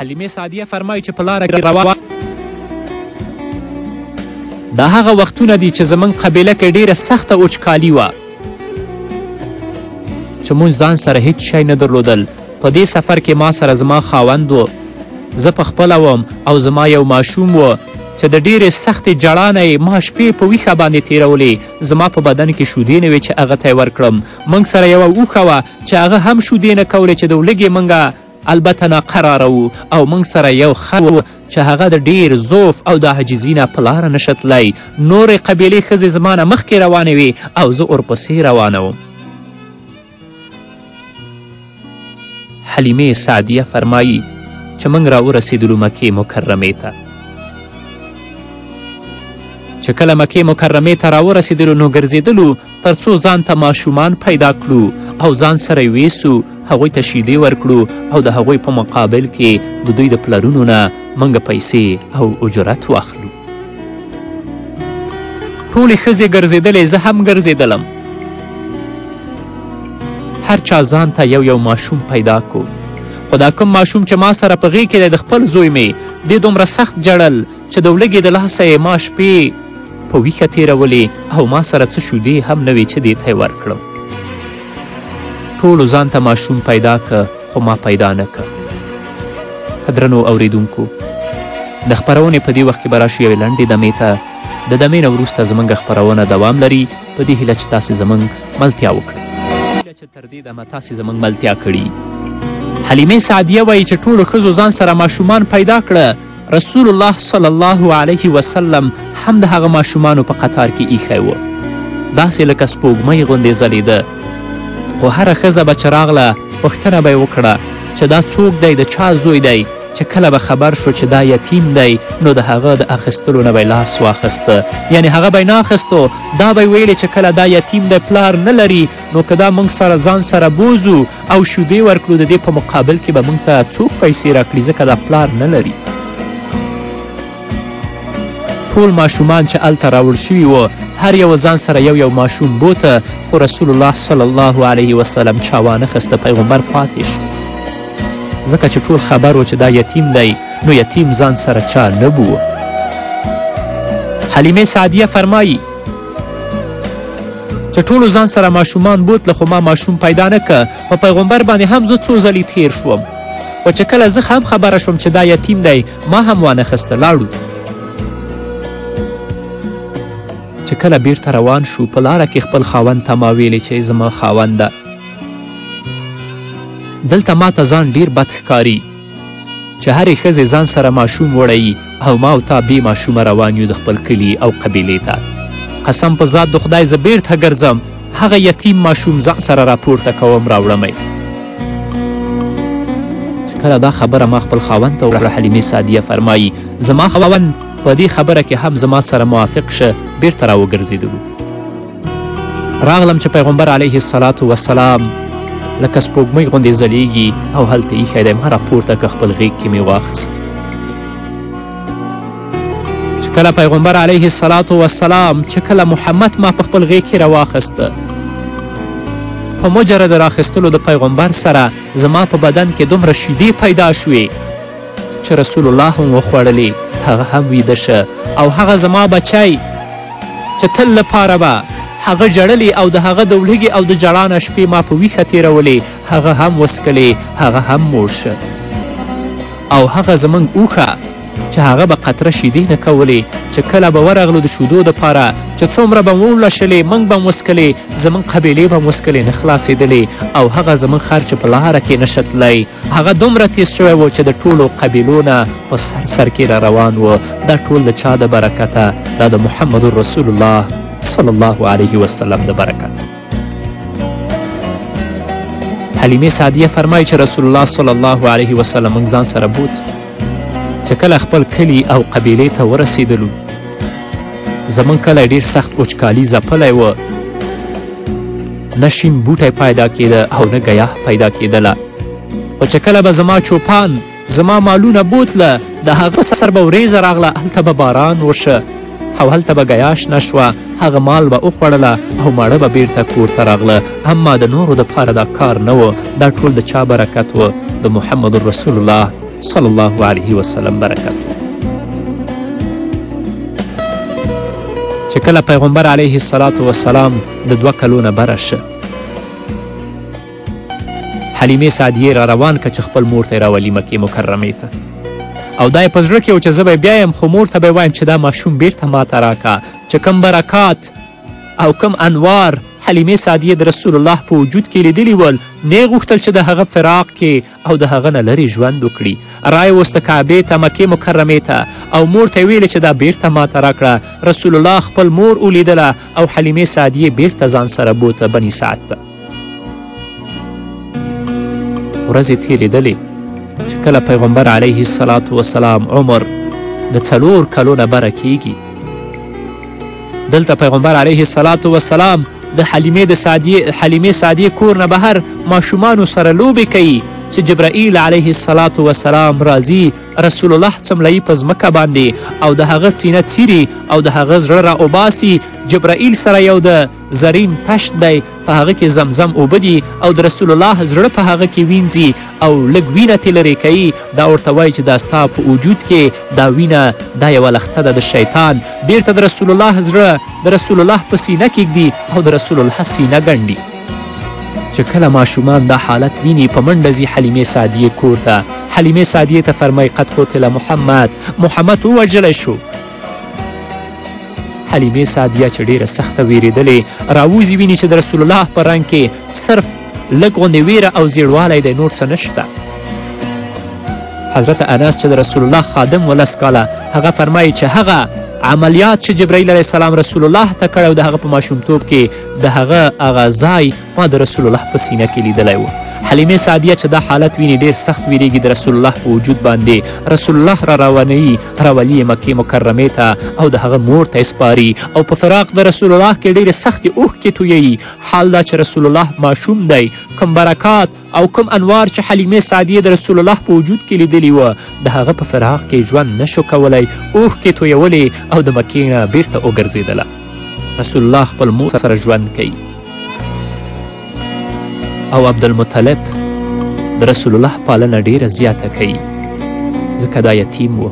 حلیمې سعدیه فرمایي چې په لاره کې روان دا هغه وختونه دي چې زموږ قبیله کې ډیره سخته وچکالي وه چې موږ ځان سره هیڅ شی نه درلودل په دې سفر کې ما سره زما خاوند و زه په خپله وم او زما یو ماشوم و چې د ډیرې سختې جړا نه ما شپې په ویښه باندې تیرولې زما په بدن کې شودې نه وې چې هغه ته یې ورکړم موږ سره یوه اوښه وه چې هغه هم شودې نه کولې چې د ولږې موږ البته ناقراره وو او موږ سره یو خر و چې هغه د ډیر ضعف او د عاجزي نه په لاره نشه تلای نورې قبیلې ښځې زما نه مخکې روانې وې او زه ورپسې روانه وم حلیمه سعدیه فرمایی چې موږ راورسېدلو مکې مکرمې ته چې کله مکې مکرمې ته راورسېدلو نو ګرځېدلو تر څو ځان ته ماشومان پیدا کړو او ځان سره ویسو هغوی ته شیدې ورکړو او د هغوی په مقابل کې د دوی د پلرونو نه موږ پیسې او اجرت واخلو ټولې ښځې ګرځېدلې زه هم ګرځېدلم هر چا ځان ته یو یو ماشوم پیدا کو خو دا کوم ماشوم چې ما سره په غېږ کې دی د خپل زوی مې دې دومره سخت جړل چې د ولږې د لاسه یې ما شپې په ویښه تېرولې او ما سره څه شودې هم نه وې چې دې ته یې ورکړم ټولو ځان ته ماشوم پیدا که خو ما پیدا نه که په درنو اوریدونکو د خپرونې په دې وخت کې به راشو یوې لنډې دمې ته د دمې نه وروسته زموږ خپرونه دوام لري په دې هیله چې تاسې زموږ ملتیا وکړئ تر دې دمه تاسې زموږ ملتیا کړي حلیمه سعدیه وایي چې ټولو ښځو ځان سره ماشومان پیدا کړه رسول الله صلی الله علیه وسلم هم د هغه ماشومانو په قطار کې ایښی و داسې لکه سپوږمۍ غوندې ځلیده خو هره ښځه به چې راغله پوښتنه به یې وکړه چې دا څوک دی د چا زوی دی چې کله به خبر شو چې دا یتیم دی نو د هغه د اخیستلو نه به لاس واخیسته یعنې هغه به یې نه اخیستو دا به ویلې چې کله دا یتیم دی پلار نه لري نو که دا موږ سره ځان سره بوزو او شوبې ورکړو د دې په مقابل کې به موږ ته څوک پیسې راکړي ځکه دا پلار نه لري ټول ماشومان چې هلته راوړ شوي وو هر یو ځان سره یو یو ماشوم بوته خو رسول الله صلی الله علیه وسلم چا وانه خسته پیغمبر پاتې شو ځکه چې ټول خبر و چې دا یتیم دی نو یتیم ځان سره چا نه بوه حلیمه سعدیه فرمایی چې ټولو ځان سره ماشومان بوتله خو ما ماشوم پیدا نه که په پیغمبر باندې هم زه څو ځلې تیر شوم خو چې کله زه هم خبره شوم چې دا یتیم دی ما هم وانه خسته لاړو چې کله بیرته روان شو په لاره کې خپل خاوند ته ما ویلې چې زما خاونده دلته ما ته ځان ډیر بد ښکاري چې هرې ښځې ځان سره ماشوم وړی او ما او تا بې ماشومه روان یو د خپل کلي او قبیلې ته قسم په ذات د خدای زه بیرته ګرځم هغه یتیم ماشوم ځان سره راپورته کوم راوړمی چې کله دا خبره ما خپل خاوند ته وکړه حلیمې سادیه فرمایی زما خاوند په دې خبره کې هم زما سره موافق شه بیرته راوګرځېدلو راغلم چې پیغمبر علیه الصلاة وسلام لکه سپوږمۍ غوندې ځلیږي او هلته ایښی دی ما راپورته که خپل غیږ کې مې واخیست چې کله پیغمبر علیه الصلاة وسلام چې کله محمد ما په خپل غیږ کې راواخیسته په مجرد راخیستلو د پیغمبر سره زما په بدن کې دومره شیدې پیدا شوې چې رسول الله هم وخوړلې هغه هم ویده شه او هغه زما بچی چې تل لپاره به هغه ژړلې او د هغه د ولږې او د ژړا نه شپې ما په ویښه تېرولې هغه هم وسکلې هغه هم موړ شه او هغه زموږ اوښه چې هغه به قطره شیدې نه کولې چې کله به ورغلو د شودو دپاره چې څومره به مو ولشلې موږ به هم وسکلې زموږ قبیلې به هم وسکلې نه خلاصېدلې او هغه زموږ خر چې په لاره کې نه شتلی هغه دومره تیز شوی و چې د ټولو قبیلو نه په سر سر کې را روان و دا ټول د چا د برکته دا د محمد رسول الله صلی الله علیه وسلم د برکته حلیمې سعدیه فرمایي چې رسول الله صلی الله علیه وسلم موږ ځان سره بوت چې کله خپل کلي او قبیلې ته ورسېدلو زمونږ کلی ډیر سخت وچکالي ځپلی و نه شین بوټی پیدا کېده او نه ګیاه پیدا کېدله خو چې کله به زما چوپان زما مالونه بوتله د هغه سر به وریځه راغله هلته به باران وشه او هلته به ګیا شنه شوه هغه مال به وخوړله او ماړه به بیرته کور ته راغله اما د نورو دپاره دا کار نه و دا ټول د چا برکت و د محمد رسول الله صلی الله علیه وسلم برکت و چې کله پیغمبر علیه السلام د دوه کلونه بره شه حلیمې سعدیې را روان که چې خپل مور ته یې راولي مکې مکرمې ته او دا یې په زړه کې و چې زه به بیا یم خو مور ته به وایم چې دا ماشوم بیرته ماته راکه چې کم برکات او کم انوار حلیمې سعدیې د رسول الله په وجود کې لیدلي ول نه غوښتل چې د هغه فراق کې او د هغه نه لرې ژوند وکړي رای وسته کعبې ته مکې مکرمې ته او مور ته ویلې چې دا بیرته ماته راکړه رسول الله خپل مور ولیدله او حلیمې سعدیې بیرته ځان سره بوته بني سعد ته ورځې تیریدلې چې کله پیغمبر علیه السلام عمر د څلور کلو نه بره کیږي دلته پیغمبر علیه الصلاة والسلام د حلیمې د سعدیې حلیمې سعدیې کور نه بهر ماشومانو سره لوبې کوي چې جبرائیل علیه الصلاة والسلام راځي رسول الله څملایي په ځمکه باندې او د هغه سینه څیري او د هغه زړه را اوباسي جبرائیل سره یو د زرین تشت دی په هغه کې زمزم اوبه دي او د رسول الله زړه په هغه کې وینځي او لږ وینه ترې لرې کوي دا ورته وایي چې دا ستا په وجود کې دا وینه دا یوه لښته ده د شیطان بیرته د رسول الله زړه د رسول الله په سینه کیږدي او د رسول الله سینه ګنډي چې کله ماشومان دا حالت ویني په منډه ځي حلیمې سعدیې کور ته حلیمې سعدیې ته فرمایي قد قتل محمد محمد ووژلی شو حلیمې سعدیه چې ډیره سخته ویریدلې راووځي ویني چې د رسول الله په رنګ کې صرف لږ غوندې ویره او زیړوالی دی نور څه نشته حضرت انس چې د رسول الله خادم ولس کاله هغه فرمایي چې هغه عملیات چې جبرائیل علیه السلام رسول الله ته کړی او د هغه په ماشومتوب کې د هغه هغه ځای ما د رسول الله په سینه کې لیدلی و حلیمه سعدیه چې دا حالت ویني ډیر سخت ویریږي د رسول الله په وجود باندې رسول الله را روانوي راولي یې مکې مکرمې ته او د هغه مور ته سپاري او په فراق د رسول الله کې ډیرې سختې اوښکې تویوي حال دا چې رسول الله ماشوم دی کوم برکات او کوم انوار چې حلیمې سعدیې د رسول الله په وجود کې لیدلي و د هغه په فراق کې ژوند نشو کولی اوښکې تویولې او د مکې نه بیرته وګرځېدله رسول الله خپل مور سره ژوند کوي او عبدالمطلب د رسول الله پالنه ډیره زیاته کوي ځکه دا یتیم و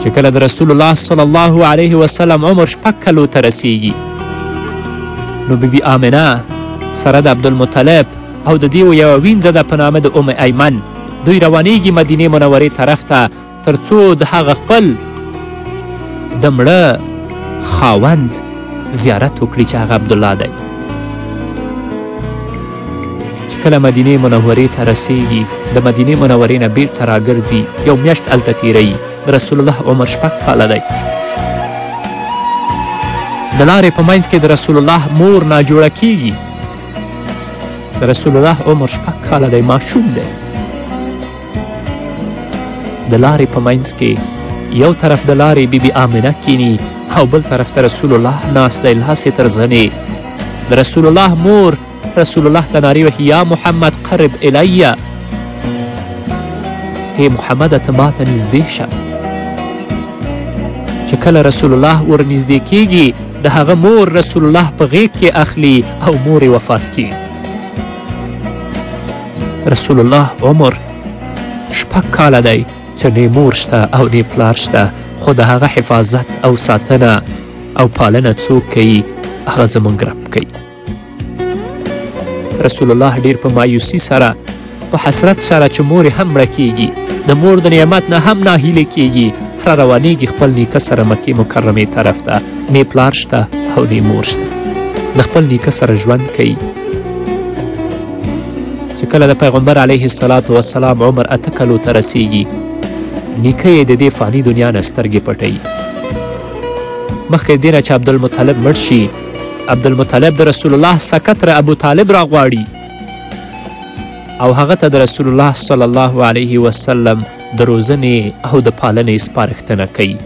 چې کله د رسول الله صلی الله علیه وسلم عمر شپږ کلو ته رسیږي نو بی بی آمنه سره د عبدالمطلب او د دیو یوه وینځه ده په نامه د ام ایمن دوی روانیږي مدینې منورې طرف ته تر څو د هغه خپل د مړه خاوند زیارت وکړي چې هغه عبدالله دی چې کله مدینې منورې ته رسیږي د مدینې منورې نه بیرته راګرځي یو میاشت هلته تیروي رسول الله عمر شپږ کاله دی د لارې په منځ کې د رسول الله مور ناجوړه کیږي د رسول الله عمر شپږ کاله دی ماشوم دی د لارې په منځ کې یو طرف د لارې بیبي آمنه کینی او بل طرف ته رسول الله ناست دی لاس یې تر زنې د رسول الله مور رسول الله ته نارې وهي یا محمد قرب الیه هی محمده ته ما ته نږدې شه چې کله رسول الله ورنږدې کیږي د هغه مور رسول الله په غیږ کې اخلي او مور وفات کیږي رسول الله عمر شپږ کاله دی چې نه مور شته او نه پلار شته خو د هغه حفاظت او ساتنه او پالنه څوک کوي هغه زموږ رب کوي رسول الله ډیر په مایوسی سره په حسرت سره چې مور هم مړه کیږي د مور د نعمت نه هم ناهیلې کیږي را روانیږي خپل نیکه سره مکې مکرمې طرف ته نه پلار شته او نه مور شته د خپل نیکه سره ژوند کوي چې کله د پیغمبر علیه السلام وسلام عمر اته کلو ته رسیږي نیکه یې د دې فاني دنیا نه سترګې پټوي مخکې دې نه چې عبدالمطلب مړ شي عبدالمطلب د رسول الله سکه تر ابوطالب راغواړي او هغه ته د رسول الله صلی الله علیه وسلم د روزنې او د پالنې سپارښتنه کوي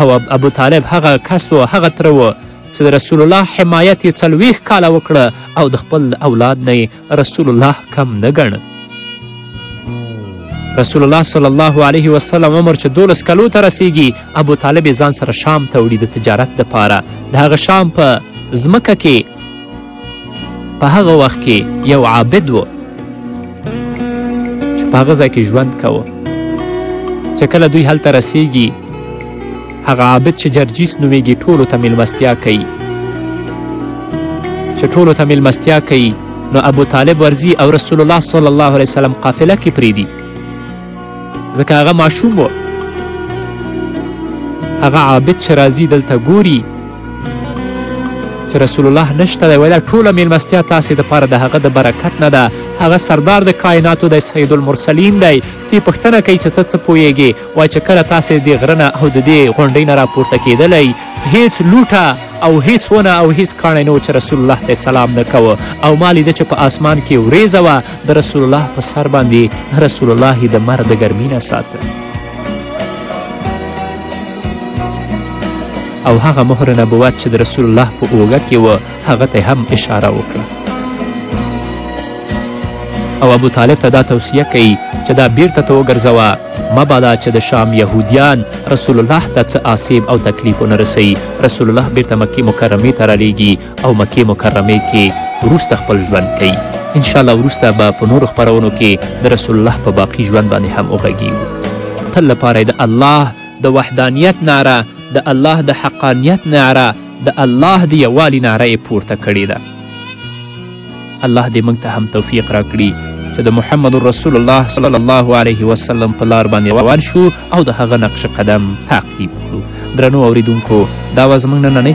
او ابو طالب هغه کس و هغه تره و چې د رسول الله حمایت یې څلوېښت کاله وکړه او د خپل اولاد نه رسول الله کم نه ګڼه رسول الله صلی الله علیه وسلم عمر چې دولس کلو ته رسیږي ابو طالب یې ځان سره شام ته وړي د تجارت دپاره د هغه شام په ځمکه کې په هغه وخت کې یو عابد و چې په هغه ځای کې ژوند کوه چې کله دوی هلته رسیږي هغه عابد چې جرجیس نومیږي ټولو ته میلمستیا کوي چې ټولو ته میلمستیا کوي نو ابو طالب ورځي او رسول الله صلی الله علیه وسلم قافله کې پریدي ځکه هغه ماشوم و هغه عابد چې راځي دلته ګوري چې رسول الله نشته دی ویل ټوله میلمستیا تاسې دپاره د هغه د برکت نه ده هغه سردار د کایناتو دی سید المرسلین دی تی پوښتنه کوي چې ته څه پوهیږې وای چې کله تاسې دې غره نه او د دې غونډۍ نه راپورته کېدلی هیڅ لوټه او هیڅ ونه او هیڅ کاڼی نه و چې رسول الله ته سلام نه کوه او ما لیده چې په آسمان کې وریځه وه د رسول الله په سر باندې رسول الله د مر د ګرمي نه ساته او هغه مهر نبوت چې د رسول الله په اوږه کې و هغه ته هم اشاره وکړه او ابو طالب ته دا توصیه کوي چې دا بیرته ته وګرځوه مبادا چې د شام یهودیان رسول الله ته څه آسیب او تکلیف ونه رسوي رسول الله بیرته مکې مکرمې ته رالیږي او مکې مکرمې کې وروسته خپل ژوند کوي انشاءالله وروسته به په نورو خپرونو کې د رسول الله په باقي ژوند باندې هم وغږیږو تل لپاره د الله د وحدانیت نعره د الله د حقانیت نعره د الله د یووالي ناره یې پورته کړې ده الله دې موږ ته هم توفیق راکړي چې د محمد رسول الله صلی الله علیه وسلم په لار باندې روان شو او د هغه نقش قدم تعقیب کړو درنو اوریدونکو دا وه زموږ نننۍ